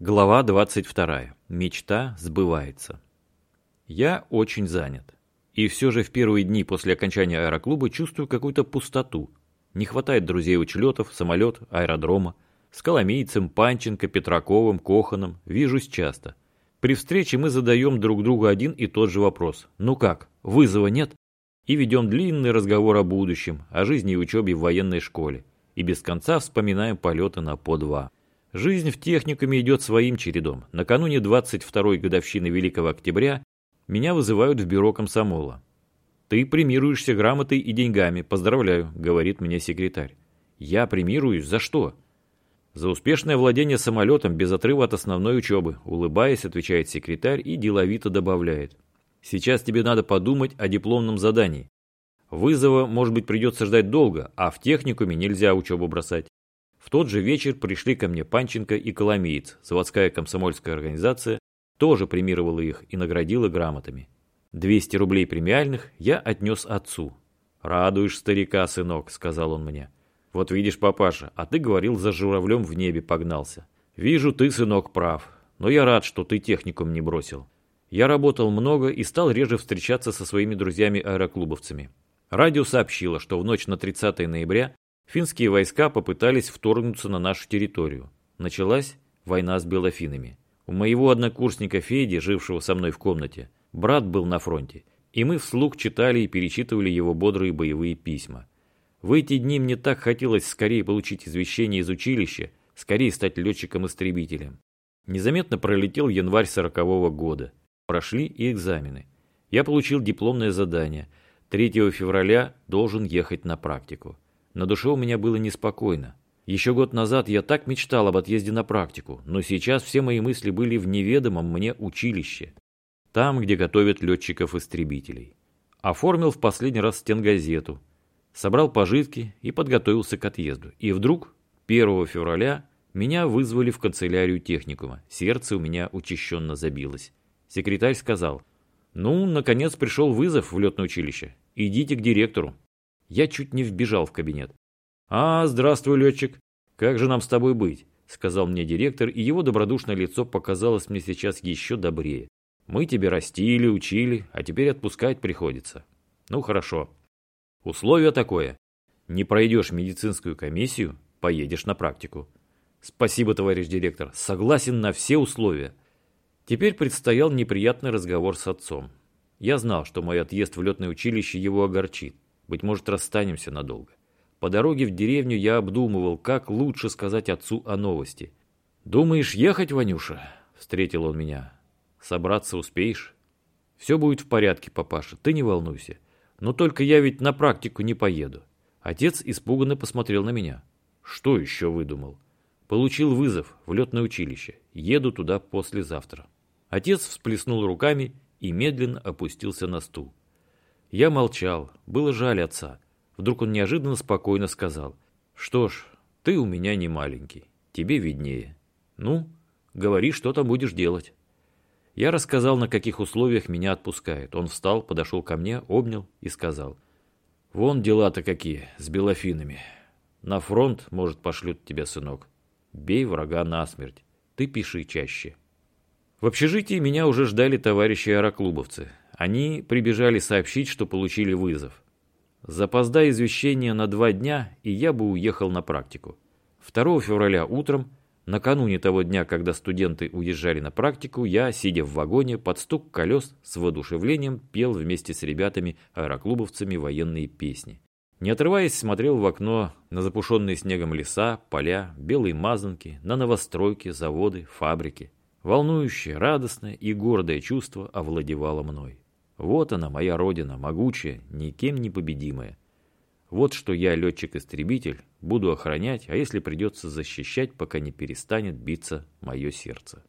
Глава 22. Мечта сбывается. Я очень занят. И все же в первые дни после окончания аэроклуба чувствую какую-то пустоту. Не хватает друзей-учлетов, самолет, аэродрома. С Коломейцем, Панченко, Петраковым, Коханом вижусь часто. При встрече мы задаем друг другу один и тот же вопрос. Ну как, вызова нет? И ведем длинный разговор о будущем, о жизни и учебе в военной школе. И без конца вспоминаем полеты на По-2. Жизнь в техникуме идет своим чередом. Накануне 22-й годовщины Великого Октября меня вызывают в бюро комсомола. «Ты премируешься грамотой и деньгами. Поздравляю», — говорит мне секретарь. «Я премируюсь? За что?» «За успешное владение самолетом без отрыва от основной учебы», — улыбаясь, отвечает секретарь и деловито добавляет. «Сейчас тебе надо подумать о дипломном задании. Вызова, может быть, придется ждать долго, а в техникуме нельзя учебу бросать. В тот же вечер пришли ко мне Панченко и Коломеец, заводская комсомольская организация, тоже премировала их и наградила грамотами. 200 рублей премиальных я отнес отцу. «Радуешь старика, сынок», — сказал он мне. «Вот видишь, папаша, а ты говорил, за журавлем в небе погнался. Вижу, ты, сынок, прав, но я рад, что ты техникум не бросил. Я работал много и стал реже встречаться со своими друзьями-аэроклубовцами. Радио сообщило, что в ночь на 30 ноября Финские войска попытались вторгнуться на нашу территорию. Началась война с белофинами. У моего однокурсника Феди, жившего со мной в комнате, брат был на фронте, и мы вслух читали и перечитывали его бодрые боевые письма. В эти дни мне так хотелось скорее получить извещение из училища, скорее стать летчиком-истребителем. Незаметно пролетел январь сорокового года. Прошли и экзамены. Я получил дипломное задание. 3 февраля должен ехать на практику. На душе у меня было неспокойно. Еще год назад я так мечтал об отъезде на практику, но сейчас все мои мысли были в неведомом мне училище. Там, где готовят летчиков-истребителей. Оформил в последний раз стенгазету. Собрал пожитки и подготовился к отъезду. И вдруг, 1 февраля, меня вызвали в канцелярию техникума. Сердце у меня учащенно забилось. Секретарь сказал, «Ну, наконец пришел вызов в летное училище. Идите к директору». Я чуть не вбежал в кабинет. «А, здравствуй, летчик. Как же нам с тобой быть?» Сказал мне директор, и его добродушное лицо показалось мне сейчас еще добрее. «Мы тебя растили, учили, а теперь отпускать приходится». «Ну, хорошо. Условие такое. Не пройдешь медицинскую комиссию, поедешь на практику». «Спасибо, товарищ директор. Согласен на все условия». Теперь предстоял неприятный разговор с отцом. Я знал, что мой отъезд в летное училище его огорчит. Быть может, расстанемся надолго. По дороге в деревню я обдумывал, как лучше сказать отцу о новости. «Думаешь, ехать, Ванюша?» – встретил он меня. «Собраться успеешь?» «Все будет в порядке, папаша, ты не волнуйся. Но только я ведь на практику не поеду». Отец испуганно посмотрел на меня. «Что еще выдумал?» «Получил вызов в летное училище. Еду туда послезавтра». Отец всплеснул руками и медленно опустился на стул. Я молчал, было жаль отца. Вдруг он неожиданно спокойно сказал. «Что ж, ты у меня не маленький, тебе виднее. Ну, говори, что там будешь делать». Я рассказал, на каких условиях меня отпускают. Он встал, подошел ко мне, обнял и сказал. «Вон дела-то какие, с белофинами. На фронт, может, пошлют тебя, сынок. Бей врага насмерть. Ты пиши чаще». В общежитии меня уже ждали товарищи-аэроклубовцы. Они прибежали сообщить, что получили вызов. Запоздай извещение на два дня, и я бы уехал на практику. 2 февраля утром, накануне того дня, когда студенты уезжали на практику, я, сидя в вагоне, под стук колес с воодушевлением пел вместе с ребятами-аэроклубовцами военные песни. Не отрываясь, смотрел в окно на запушенные снегом леса, поля, белые мазанки, на новостройки, заводы, фабрики. Волнующее, радостное и гордое чувство овладевало мной. Вот она, моя родина, могучая, никем не победимая. Вот что я, летчик-истребитель, буду охранять, а если придется защищать, пока не перестанет биться мое сердце.